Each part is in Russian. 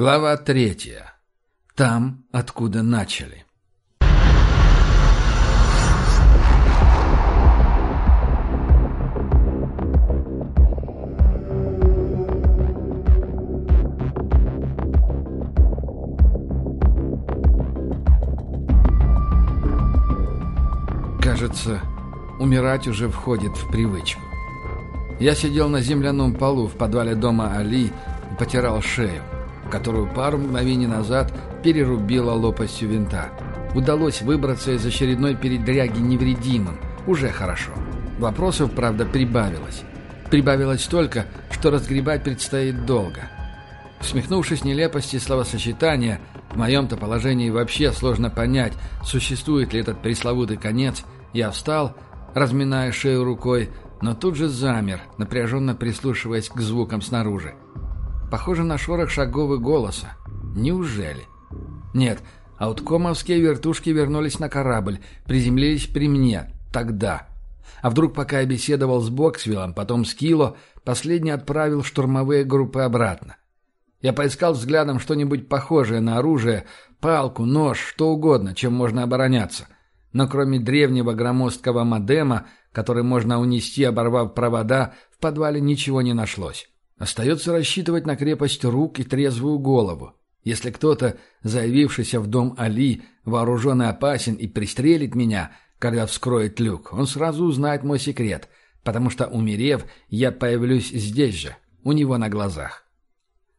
Глава третья. Там, откуда начали. Кажется, умирать уже входит в привычку. Я сидел на земляном полу в подвале дома Али и потирал шею которую пару мгновений назад перерубила лопастью винта. Удалось выбраться из очередной передряги невредимым. Уже хорошо. Вопросов, правда, прибавилось. Прибавилось столько, что разгребать предстоит долго. Усмехнувшись нелепости словосочетания, в моем-то положении вообще сложно понять, существует ли этот пресловутый конец, я встал, разминая шею рукой, но тут же замер, напряженно прислушиваясь к звукам снаружи. Похоже на шорох шагов и голоса. Неужели? Нет, ауткомовские вертушки вернулись на корабль, приземлились при мне. Тогда. А вдруг, пока я беседовал с Боксвиллом, потом с Кило, последний отправил штурмовые группы обратно. Я поискал взглядом что-нибудь похожее на оружие, палку, нож, что угодно, чем можно обороняться. Но кроме древнего громоздкого модема, который можно унести, оборвав провода, в подвале ничего не нашлось. Остается рассчитывать на крепость рук и трезвую голову. Если кто-то, заявившийся в дом Али, вооружен и опасен и пристрелит меня, когда вскроет люк, он сразу узнает мой секрет, потому что, умерев, я появлюсь здесь же, у него на глазах.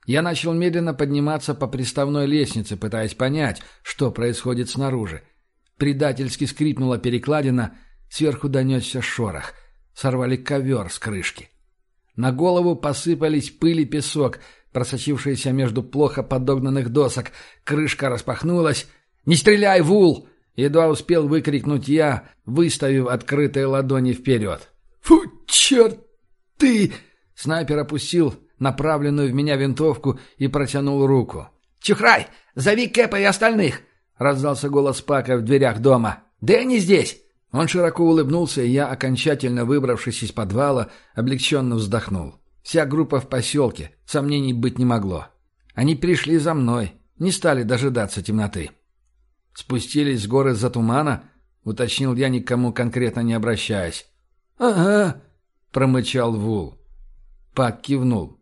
Я начал медленно подниматься по приставной лестнице, пытаясь понять, что происходит снаружи. Предательски скрипнула перекладина, сверху донесся шорох. Сорвали ковер с крышки. На голову посыпались пыль и песок, просочившиеся между плохо подогнанных досок. Крышка распахнулась. «Не стреляй, Вул!» Едва успел выкрикнуть я, выставив открытые ладони вперед. «Фу, черт ты!» Снайпер опустил направленную в меня винтовку и протянул руку. «Чухрай, зови Кэпа и остальных!» — раздался голос Пака в дверях дома. «Дэнни здесь!» Он широко улыбнулся, и я, окончательно выбравшись из подвала, облегченно вздохнул. Вся группа в поселке, сомнений быть не могло. Они пришли за мной, не стали дожидаться темноты. «Спустились с горы за тумана?» — уточнил я, никому конкретно не обращаясь. «Ага», — промычал Вул. Пак кивнул.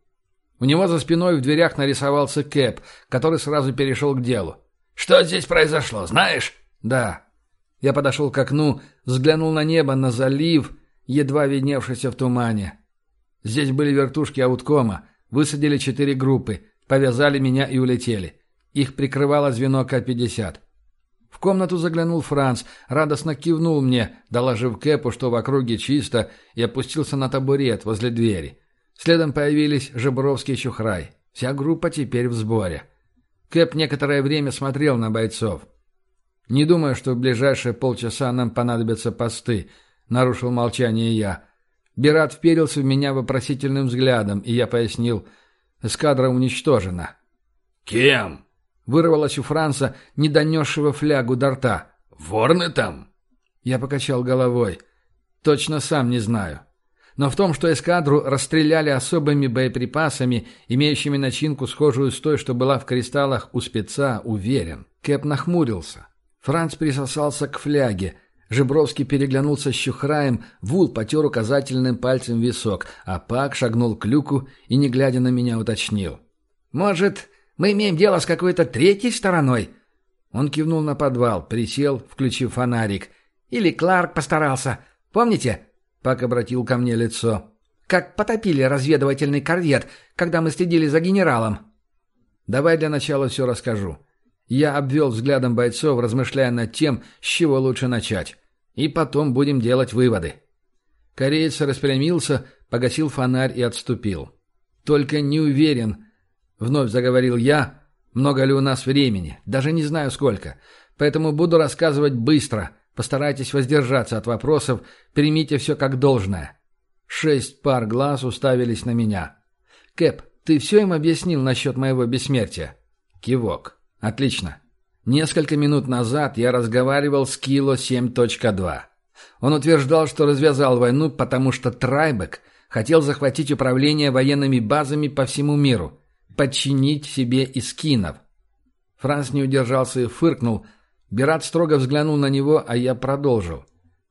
У него за спиной в дверях нарисовался Кэп, который сразу перешел к делу. «Что здесь произошло, знаешь?» «Да», я подошел к окну, взглянул на небо, на залив, едва видневшийся в тумане. Здесь были вертушки ауткома, высадили четыре группы, повязали меня и улетели. Их прикрывало звено К-50. В комнату заглянул Франц, радостно кивнул мне, доложив Кэпу, что в округе чисто, и опустился на табурет возле двери. Следом появились Жебровский и Чухрай. Вся группа теперь в сборе. Кэп некоторое время смотрел на бойцов. «Не думаю, что в ближайшие полчаса нам понадобятся посты», — нарушил молчание я. Бират вперился в меня вопросительным взглядом, и я пояснил. «Эскадра уничтожена». «Кем?» — вырвалось у Франца, не донесшего флягу до рта. «Ворны там?» Я покачал головой. «Точно сам не знаю. Но в том, что эскадру расстреляли особыми боеприпасами, имеющими начинку схожую с той, что была в кристаллах у спеца, уверен». Кэп нахмурился. Франц присосался к фляге. Жебровский переглянулся с Щухраем, Вул потер указательным пальцем висок, а Пак шагнул к люку и, не глядя на меня, уточнил. «Может, мы имеем дело с какой-то третьей стороной?» Он кивнул на подвал, присел, включив фонарик. «Или Кларк постарался. Помните?» Пак обратил ко мне лицо. «Как потопили разведывательный корвет, когда мы следили за генералом?» «Давай для начала все расскажу. Я обвел взглядом бойцов, размышляя над тем, с чего лучше начать. И потом будем делать выводы. Кореец распрямился, погасил фонарь и отступил. «Только не уверен», — вновь заговорил я, — «много ли у нас времени? Даже не знаю сколько. Поэтому буду рассказывать быстро. Постарайтесь воздержаться от вопросов, примите все как должное». Шесть пар глаз уставились на меня. «Кэп, ты все им объяснил насчет моего бессмертия?» Кивок. Отлично. Несколько минут назад я разговаривал с Кило 7.2. Он утверждал, что развязал войну, потому что Трайбек хотел захватить управление военными базами по всему миру. подчинить себе искинов. Франц не удержался и фыркнул. Бират строго взглянул на него, а я продолжил.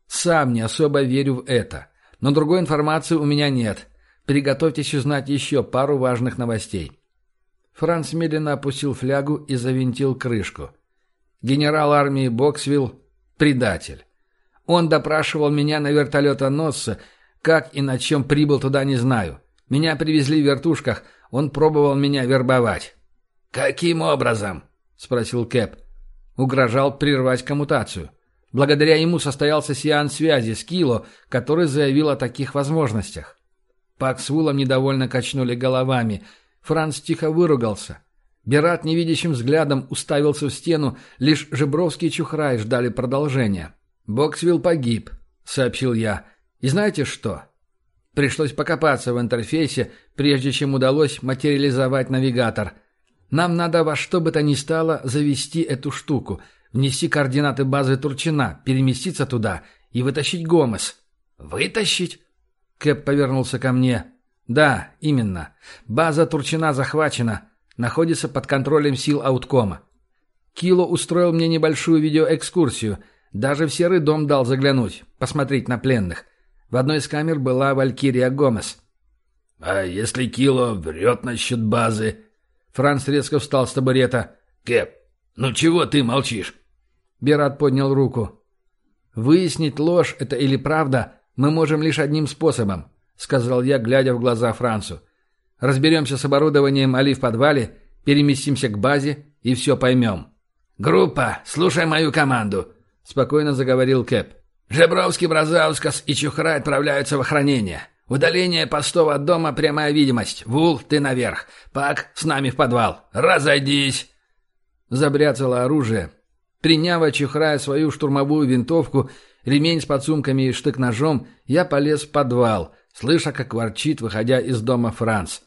«Сам не особо верю в это. Но другой информации у меня нет. Приготовьтесь узнать еще пару важных новостей». Франц медленно опустил флягу и завинтил крышку. Генерал армии Боксвилл – предатель. Он допрашивал меня на вертолетоносце, как и на чем прибыл туда, не знаю. Меня привезли в вертушках, он пробовал меня вербовать. «Каким образом?» — спросил Кэп. Угрожал прервать коммутацию. Благодаря ему состоялся сеанс связи с Кило, который заявил о таких возможностях. Пак с Вулом недовольно качнули головами. Франц тихо выругался. Берат невидящим взглядом уставился в стену, лишь Жебровский и Чухрай ждали продолжения. «Боксвилл погиб», — сообщил я. «И знаете что?» Пришлось покопаться в интерфейсе, прежде чем удалось материализовать навигатор — нам надо во что бы то ни стало завести эту штуку, внести координаты базы Турчина, переместиться туда и вытащить Гомес. Вытащить? Кэп повернулся ко мне. Да, именно. База Турчина захвачена, находится под контролем сил Ауткома. Кило устроил мне небольшую видеоэкскурсию. Даже в серый дом дал заглянуть, посмотреть на пленных. В одной из камер была Валькирия Гомес. «А если Кило врет насчет базы?» Франц резко встал с табурета. «Кэп, ну чего ты молчишь?» Берат поднял руку. «Выяснить, ложь это или правда, мы можем лишь одним способом», сказал я, глядя в глаза Францу. «Разберемся с оборудованием Али в подвале, переместимся к базе и все поймем». «Группа, слушай мою команду», спокойно заговорил Кэп. «Жебровский, Бразаускас и Чухра отправляются в охранение. Удаление постов от дома, прямая видимость. Вул, ты наверх. Пак, с нами в подвал. Разойдись!» Забряцало оружие. Приняв чухрая свою штурмовую винтовку, ремень с подсумками и штык-ножом, я полез в подвал, слыша, как ворчит, выходя из дома Франц.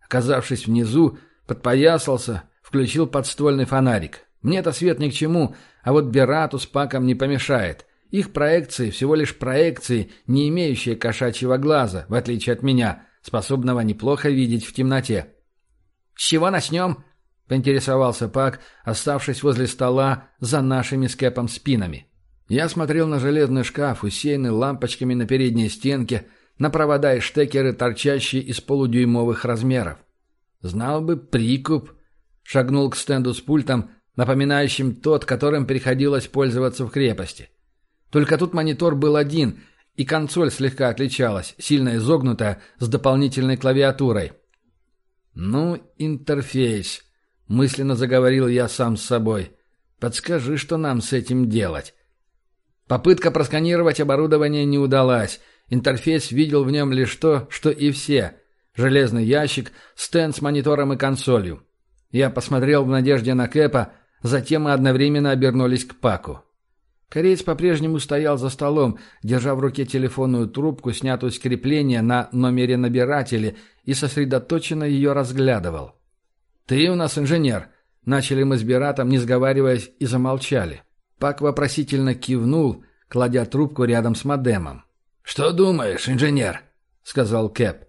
Оказавшись внизу, подпоясался, включил подствольный фонарик. Мне-то свет ни к чему, а вот Берату с Паком не помешает. Их проекции всего лишь проекции, не имеющие кошачьего глаза, в отличие от меня, способного неплохо видеть в темноте. «С чего начнем?» — поинтересовался Пак, оставшись возле стола за нашими с Кэпом спинами. Я смотрел на железный шкаф, усеянный лампочками на передней стенке, на провода и штекеры, торчащие из полудюймовых размеров. Знал бы прикуп. Шагнул к стенду с пультом, напоминающим тот, которым приходилось пользоваться в крепости. Только тут монитор был один, и консоль слегка отличалась, сильно изогнутая, с дополнительной клавиатурой. «Ну, интерфейс», — мысленно заговорил я сам с собой. «Подскажи, что нам с этим делать?» Попытка просканировать оборудование не удалась. Интерфейс видел в нем лишь то, что и все. Железный ящик, стенд с монитором и консолью. Я посмотрел в надежде на Кэпа, затем мы одновременно обернулись к Паку. Кореец по-прежнему стоял за столом, держа в руке телефонную трубку, снятую с крепления на номере набирателя, и сосредоточенно ее разглядывал. «Ты у нас инженер», — начали мы с Биратом, не сговариваясь, и замолчали. Пак вопросительно кивнул, кладя трубку рядом с модемом. «Что думаешь, инженер?» — сказал Кэп.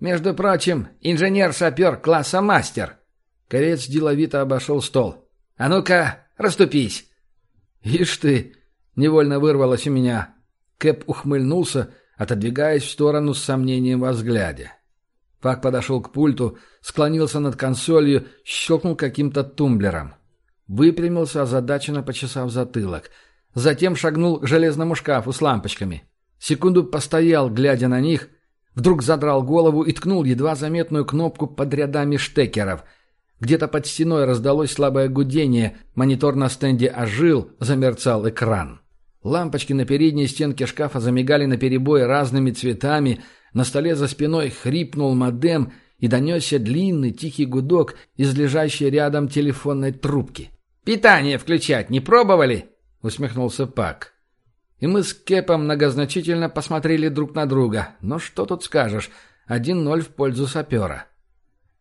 «Между прочим, инженер-сапер класса мастер». Кореец деловито обошел стол. «А ну-ка, расступись!» «Ишь ты!» — невольно вырвалось у меня. Кэп ухмыльнулся, отодвигаясь в сторону с сомнением во взгляде. Пак подошел к пульту, склонился над консолью, щелкнул каким-то тумблером. Выпрямился, озадаченно почесав затылок. Затем шагнул к железному шкафу с лампочками. Секунду постоял, глядя на них, вдруг задрал голову и ткнул едва заметную кнопку под рядами штекеров — где-то под стеной раздалось слабое гудение, монитор на стенде ожил, замерцал экран. Лампочки на передней стенке шкафа замигали на перебой разными цветами, на столе за спиной хрипнул модем и донесся длинный тихий гудок из лежащей рядом телефонной трубки. «Питание включать не пробовали?» — усмехнулся Пак. И мы с Кэпом многозначительно посмотрели друг на друга. Но что тут скажешь, один ноль в пользу сапера.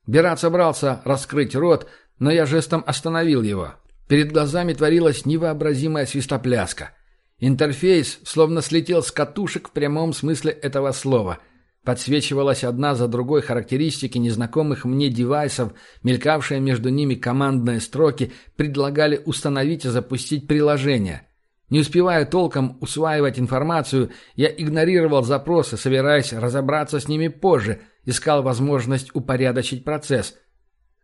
Берат собрался раскрыть рот, но я жестом остановил его. Перед глазами творилась невообразимая свистопляска. Интерфейс словно слетел с катушек в прямом смысле этого слова. Подсвечивалась одна за другой характеристики незнакомых мне девайсов, мелькавшие между ними командные строки предлагали установить и запустить приложение. Не успевая толком усваивать информацию, я игнорировал запросы, собираясь разобраться с ними позже, искал возможность упорядочить процесс.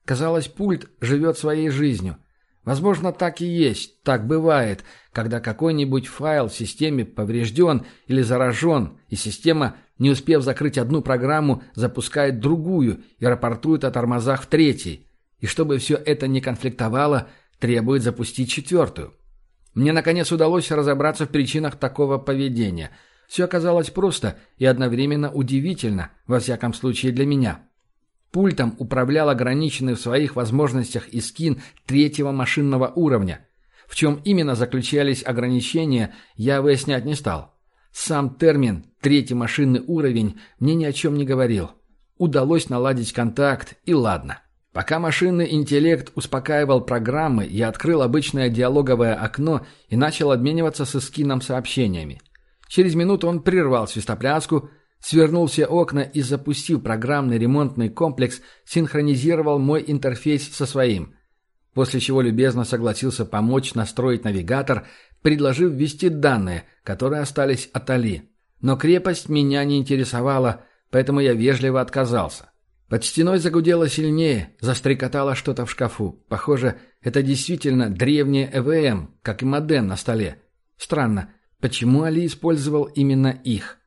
Казалось, пульт живет своей жизнью – Возможно, так и есть, так бывает, когда какой-нибудь файл в системе поврежден или заражен, и система, не успев закрыть одну программу, запускает другую и рапортует о тормозах в третьей. И чтобы все это не конфликтовало, требует запустить четвертую. Мне, наконец, удалось разобраться в причинах такого поведения. Все оказалось просто и одновременно удивительно, во всяком случае для меня. Пультом управлял ограниченный в своих возможностях и скин третьего машинного уровня. В чем именно заключались ограничения, я выяснять не стал. Сам термин «третий машинный уровень» мне ни о чем не говорил. Удалось наладить контакт, и ладно. Пока машинный интеллект успокаивал программы, я открыл обычное диалоговое окно и начал обмениваться с Искином сообщениями. Через минуту он прервал свистопляску, Свернул все окна и, запустив программный ремонтный комплекс, синхронизировал мой интерфейс со своим. После чего любезно согласился помочь настроить навигатор, предложив ввести данные, которые остались от Али. Но крепость меня не интересовала, поэтому я вежливо отказался. Под стеной загудело сильнее, застрекотало что-то в шкафу. Похоже, это действительно древнее ЭВМ, как и модем на столе. Странно, почему Али использовал именно их?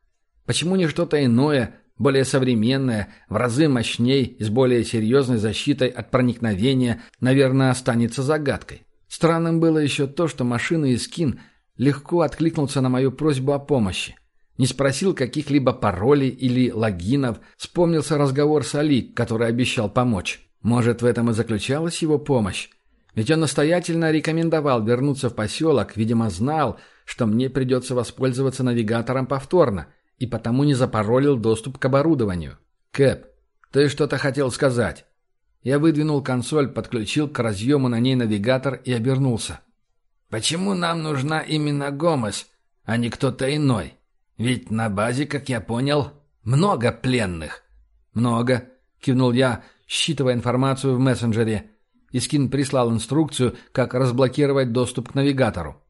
Почему не что-то иное, более современное, в разы мощней и с более серьезной защитой от проникновения, наверное, останется загадкой? Странным было еще то, что машина и скин легко откликнулся на мою просьбу о помощи. Не спросил каких-либо паролей или логинов, вспомнился разговор с Али, который обещал помочь. Может, в этом и заключалась его помощь? Ведь он настоятельно рекомендовал вернуться в поселок, видимо, знал, что мне придется воспользоваться навигатором повторно – и потому не запаролил доступ к оборудованию. «Кэп, ты что-то хотел сказать?» Я выдвинул консоль, подключил к разъему на ней навигатор и обернулся. «Почему нам нужна именно Гомес, а не кто-то иной? Ведь на базе, как я понял, много пленных». «Много», — кивнул я, считывая информацию в мессенджере. Искин прислал инструкцию, как разблокировать доступ к навигатору.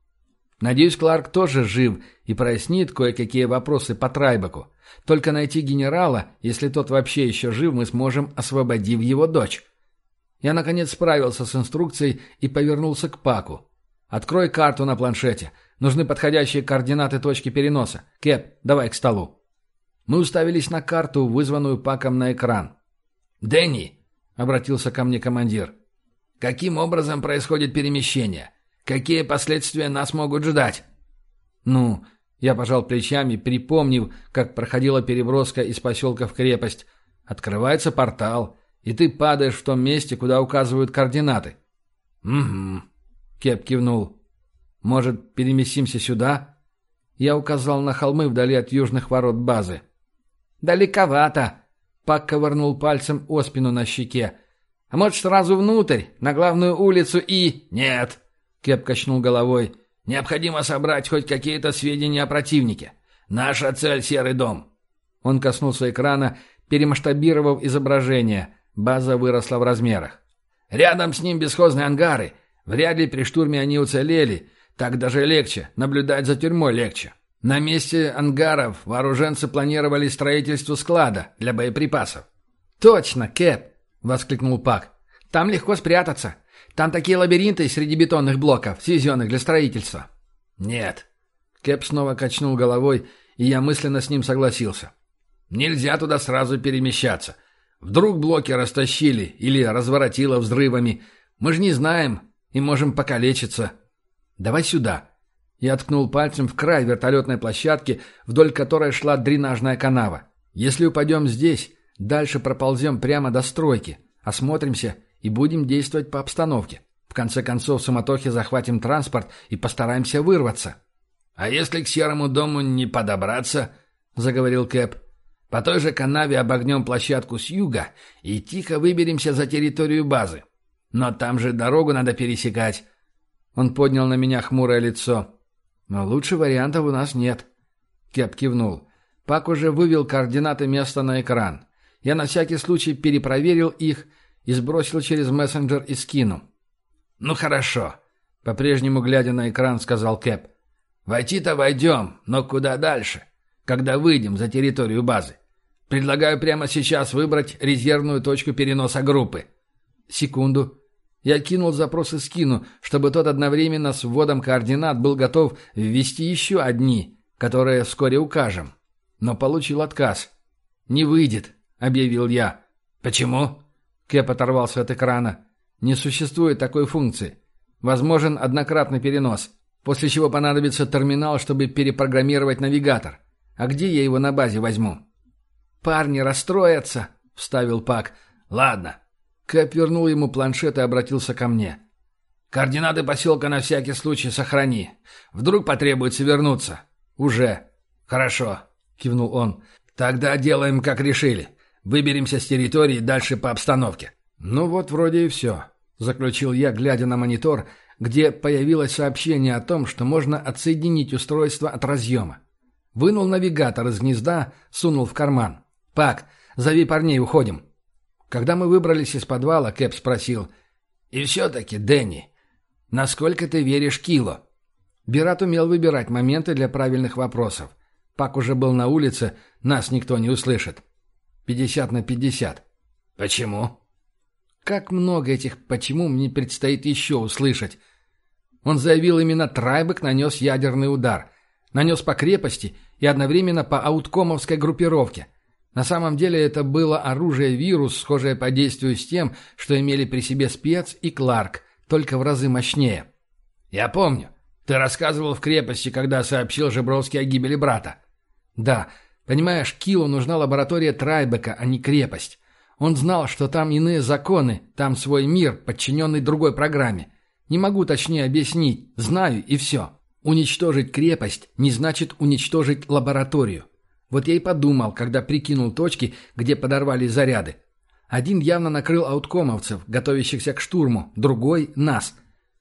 Надеюсь, Кларк тоже жив и прояснит кое-какие вопросы по Трайбеку. Только найти генерала, если тот вообще еще жив, мы сможем, освободив его дочь. Я, наконец, справился с инструкцией и повернулся к Паку. «Открой карту на планшете. Нужны подходящие координаты точки переноса. Кэп, давай к столу». Мы уставились на карту, вызванную Паком на экран. «Дэнни», — обратился ко мне командир, — «каким образом происходит перемещение?» Какие последствия нас могут ждать?» «Ну...» Я пожал плечами, припомнив, как проходила переброска из поселка в крепость. Открывается портал, и ты падаешь в том месте, куда указывают координаты. «Угу», — Кеп кивнул. «Может, переместимся сюда?» Я указал на холмы вдали от южных ворот базы. «Далековато», — Пак ковырнул пальцем о спину на щеке. «А может, сразу внутрь, на главную улицу и...» «Нет», Кеп качнул головой. «Необходимо собрать хоть какие-то сведения о противнике. Наша цель — Серый дом». Он коснулся экрана, перемасштабировав изображение. База выросла в размерах. «Рядом с ним бесхозные ангары. Вряд ли при штурме они уцелели. Так даже легче. Наблюдать за тюрьмой легче. На месте ангаров вооруженцы планировали строительство склада для боеприпасов». «Точно, Кэп!» — воскликнул Пак. «Там легко спрятаться. Там такие лабиринты среди бетонных блоков, свезенных для строительства». «Нет». Кэп снова качнул головой, и я мысленно с ним согласился. «Нельзя туда сразу перемещаться. Вдруг блоки растащили или разворотило взрывами. Мы же не знаем и можем покалечиться. Давай сюда». Я ткнул пальцем в край вертолетной площадки, вдоль которой шла дренажная канава. «Если упадем здесь, дальше проползем прямо до стройки, осмотримся и будем действовать по обстановке. В конце концов, в суматохе захватим транспорт и постараемся вырваться». «А если к Серому дому не подобраться?» — заговорил Кэп. «По той же канаве обогнем площадку с юга и тихо выберемся за территорию базы. Но там же дорогу надо пересекать». Он поднял на меня хмурое лицо. «Но лучше вариантов у нас нет». Кэп кивнул. Пак уже вывел координаты места на экран. Я на всякий случай перепроверил их и сбросил через мессенджер и скину. «Ну хорошо», — по-прежнему глядя на экран, сказал Кэп. «Войти-то войдем, но куда дальше, когда выйдем за территорию базы? Предлагаю прямо сейчас выбрать резервную точку переноса группы». «Секунду». Я кинул запрос и скину, чтобы тот одновременно с вводом координат был готов ввести еще одни, которые вскоре укажем. Но получил отказ. «Не выйдет», — объявил я. «Почему?» Кэп оторвался от экрана. «Не существует такой функции. Возможен однократный перенос, после чего понадобится терминал, чтобы перепрограммировать навигатор. А где я его на базе возьму?» «Парни расстроятся», — вставил Пак. «Ладно». Кэп вернул ему планшет и обратился ко мне. «Координаты поселка на всякий случай сохрани. Вдруг потребуется вернуться». «Уже». «Хорошо», — кивнул он. «Тогда делаем, как решили. Выберемся с территории дальше по обстановке». «Ну вот вроде и все», — заключил я, глядя на монитор, где появилось сообщение о том, что можно отсоединить устройство от разъема. Вынул навигатор из гнезда, сунул в карман. «Пак, зови парней, уходим». Когда мы выбрались из подвала, Кэп спросил. «И все-таки, Дэнни, насколько ты веришь Кило?» Бират умел выбирать моменты для правильных вопросов. Пак уже был на улице, нас никто не услышит. Пятьдесят на пятьдесят. Почему? Как много этих «почему» мне предстоит еще услышать. Он заявил, именно Трайбек нанес ядерный удар. Нанес по крепости и одновременно по ауткомовской группировке. На самом деле это было оружие-вирус, схожее по действию с тем, что имели при себе спец и Кларк, только в разы мощнее. «Я помню. Ты рассказывал в крепости, когда сообщил Жебровский о гибели брата». «Да. Понимаешь, Килу нужна лаборатория Трайбека, а не крепость. Он знал, что там иные законы, там свой мир, подчиненный другой программе. Не могу точнее объяснить, знаю и все. Уничтожить крепость не значит уничтожить лабораторию. Вот я и подумал, когда прикинул точки, где подорвались заряды. Один явно накрыл ауткомовцев, готовящихся к штурму, другой — нас.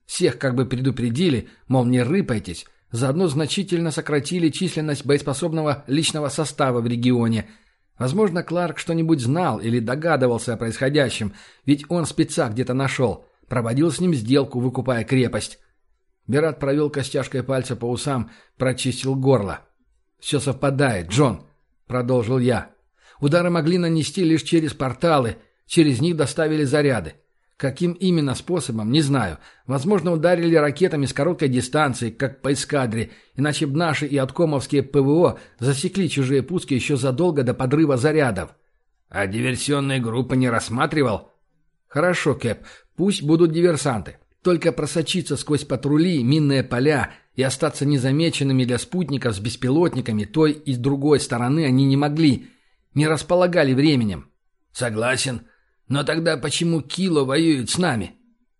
Всех как бы предупредили, мол, не рыпайтесь, Заодно значительно сократили численность боеспособного личного состава в регионе. Возможно, Кларк что-нибудь знал или догадывался о происходящем, ведь он спеца где-то нашел. Проводил с ним сделку, выкупая крепость. Берат провел костяшкой пальца по усам, прочистил горло. «Все совпадает, Джон», — продолжил я. «Удары могли нанести лишь через порталы, через них доставили заряды. Каким именно способом, не знаю. Возможно, ударили ракетами с короткой дистанции, как по эскадре, иначе б наши и откомовские ПВО засекли чужие пуски еще задолго до подрыва зарядов. А диверсионные группы не рассматривал? Хорошо, Кэп, пусть будут диверсанты. Только просочиться сквозь патрули, минные поля и остаться незамеченными для спутников с беспилотниками той и с другой стороны они не могли. Не располагали временем. Согласен. Но тогда почему Кило воюет с нами?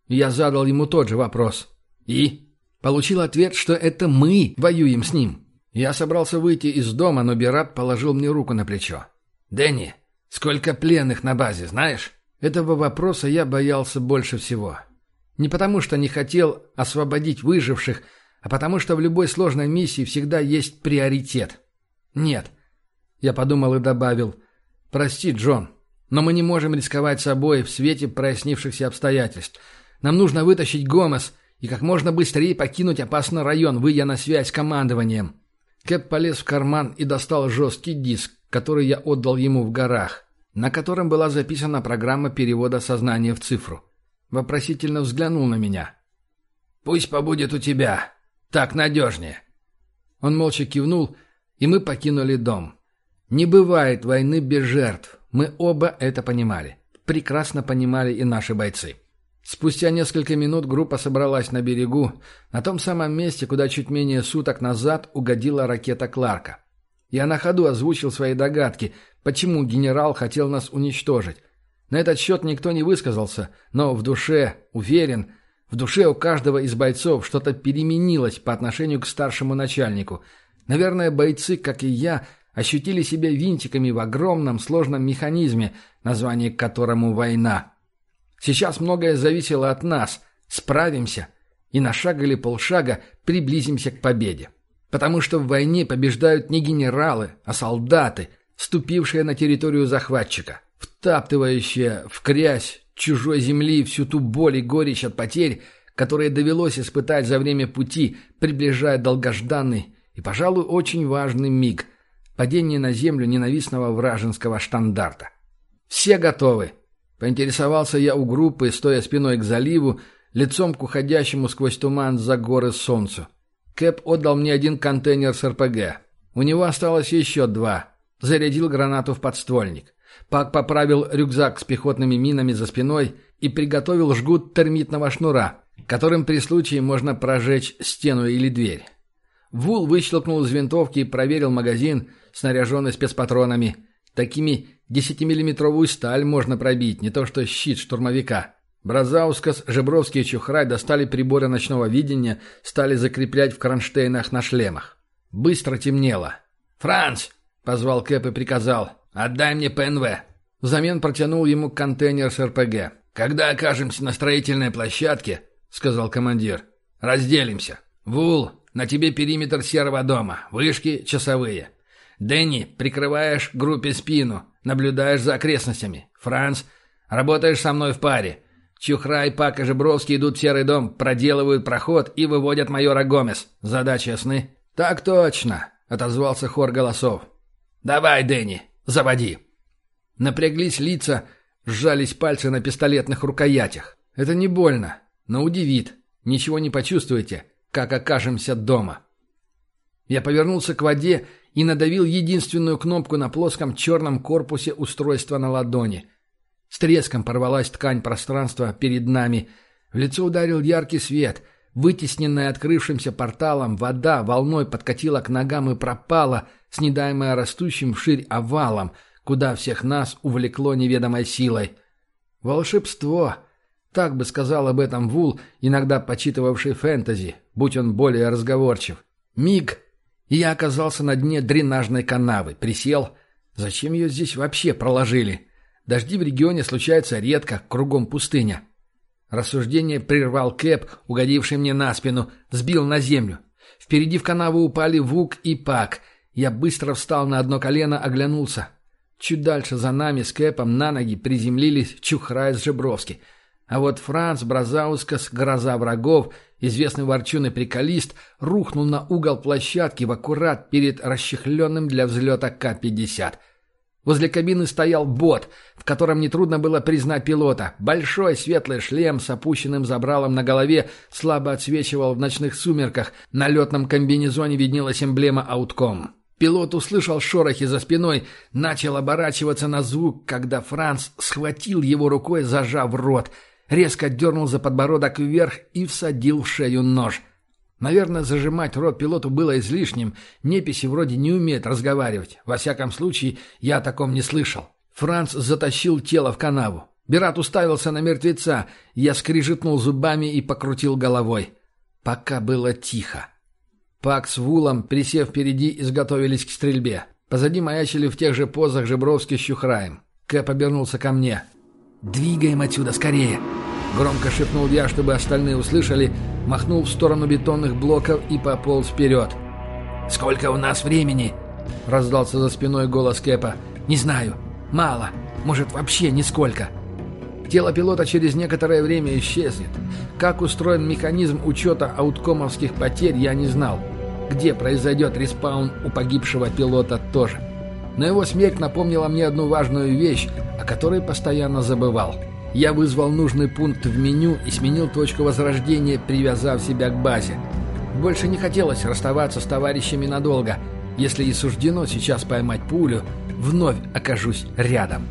Я задал ему тот же вопрос. И? Получил ответ, что это мы воюем с ним. Я собрался выйти из дома, но Бират положил мне руку на плечо. «Дэнни, сколько пленных на базе, знаешь?» Этого вопроса я боялся больше всего. Не потому, что не хотел освободить выживших, а потому, что в любой сложной миссии всегда есть приоритет. «Нет», — я подумал и добавил, «Прости, Джон, но мы не можем рисковать собой в свете прояснившихся обстоятельств. Нам нужно вытащить Гомес и как можно быстрее покинуть опасный район, выйдя на связь с командованием. Кэп полез в карман и достал жесткий диск, который я отдал ему в горах, на котором была записана программа перевода сознания в цифру. Вопросительно взглянул на меня. «Пусть побудет у тебя. Так надежнее». Он молча кивнул, и мы покинули дом. Не бывает войны без жертв. Мы оба это понимали. Прекрасно понимали и наши бойцы. Спустя несколько минут группа собралась на берегу, на том самом месте, куда чуть менее суток назад угодила ракета Кларка. Я на ходу озвучил свои догадки, почему генерал хотел нас уничтожить. На этот счет никто не высказался, но в душе, уверен, в душе у каждого из бойцов что-то переменилось по отношению к старшему начальнику. Наверное, бойцы, как и я, ощутили себя винтиками в огромном сложном механизме, название которому «война». Сейчас многое зависело от нас. Справимся и на шаг или полшага приблизимся к победе. Потому что в войне побеждают не генералы, а солдаты, вступившие на территорию захватчика, втаптывающие в грязь чужой земли всю ту боль и горечь от потерь, которые довелось испытать за время пути, приближая долгожданный и, пожалуй, очень важный миг – падение на землю ненавистного вражеского штандарта. «Все готовы!» – поинтересовался я у группы, стоя спиной к заливу, лицом к уходящему сквозь туман за горы солнцу. Кэп отдал мне один контейнер с РПГ. У него осталось еще два. Зарядил гранату в подствольник. Пак поправил рюкзак с пехотными минами за спиной и приготовил жгут термитного шнура, которым при случае можно прожечь стену или дверь. Вул выщелкнул из винтовки и проверил магазин, снаряженный спецпатронами. Такими 10-миллиметровую сталь можно пробить, не то что щит штурмовика. Бразаускас, Жебровский и Чухрай достали приборы ночного видения, стали закреплять в кронштейнах на шлемах. Быстро темнело. «Франц!» — позвал Кэп и приказал. «Отдай мне ПНВ». Взамен протянул ему контейнер с РПГ. «Когда окажемся на строительной площадке», — сказал командир, — «разделимся. Вул, на тебе периметр серого дома, вышки часовые. Дэнни, прикрываешь группе спину, наблюдаешь за окрестностями. Франц, работаешь со мной в паре. Чухрай, Пак и Жебровский идут в Серый дом, проделывают проход и выводят майора Гомес. Задачи ясны?» «Так точно», — отозвался хор голосов. «Давай, Дэнни, заводи». Напряглись лица, сжались пальцы на пистолетных рукоятях. Это не больно, но удивит. Ничего не почувствуете, как окажемся дома. Я повернулся к воде и надавил единственную кнопку на плоском черном корпусе устройства на ладони. С треском порвалась ткань пространства перед нами. В лицо ударил яркий свет. Вытесненная открывшимся порталом, вода волной подкатила к ногам и пропала, снедаемая растущим вширь овалом, куда всех нас увлекло неведомой силой. Волшебство! Так бы сказал об этом Вул, иногда почитывавший фэнтези, будь он более разговорчив. Миг, и я оказался на дне дренажной канавы, присел. Зачем ее здесь вообще проложили? — Дожди в регионе случаются редко, кругом пустыня. Рассуждение прервал Кэп, угодивший мне на спину, сбил на землю. Впереди в канаву упали Вук и Пак. Я быстро встал на одно колено, оглянулся. Чуть дальше за нами с Кэпом на ноги приземлились Чухрай с Жебровски. А вот Франц Бразаускас, гроза врагов, известный ворчун и приколист, рухнул на угол площадки в аккурат перед расчехленным для взлета К-50. Возле кабины стоял бот, в котором нетрудно было признать пилота. Большой светлый шлем с опущенным забралом на голове слабо отсвечивал в ночных сумерках. На летном комбинезоне виднелась эмблема «Аутком». Пилот услышал шорохи за спиной, начал оборачиваться на звук, когда Франц схватил его рукой, зажав рот, резко дернул за подбородок вверх и всадил в шею нож — Наверное, зажимать рот пилоту было излишним. Неписи вроде не умеют разговаривать. Во всяком случае, я о таком не слышал. Франц затащил тело в канаву. Бират уставился на мертвеца. Я скрижетнул зубами и покрутил головой. Пока было тихо. Пак с Вулом, присев впереди, изготовились к стрельбе. Позади маячили в тех же позах Жебровский с Чухраем. Кэп обернулся ко мне. «Двигаем отсюда скорее!» Громко шепнул я, чтобы остальные услышали, махнул в сторону бетонных блоков и пополз вперед. «Сколько у нас времени?» — раздался за спиной голос Кэпа. «Не знаю. Мало. Может, вообще нисколько». Тело пилота через некоторое время исчезнет. Как устроен механизм учета ауткомовских потерь, я не знал. Где произойдет респаун у погибшего пилота тоже. Но его смерть напомнила мне одну важную вещь, о которой постоянно забывал — я вызвал нужный пункт в меню и сменил точку возрождения, привязав себя к базе. Больше не хотелось расставаться с товарищами надолго. Если и суждено сейчас поймать пулю, вновь окажусь рядом.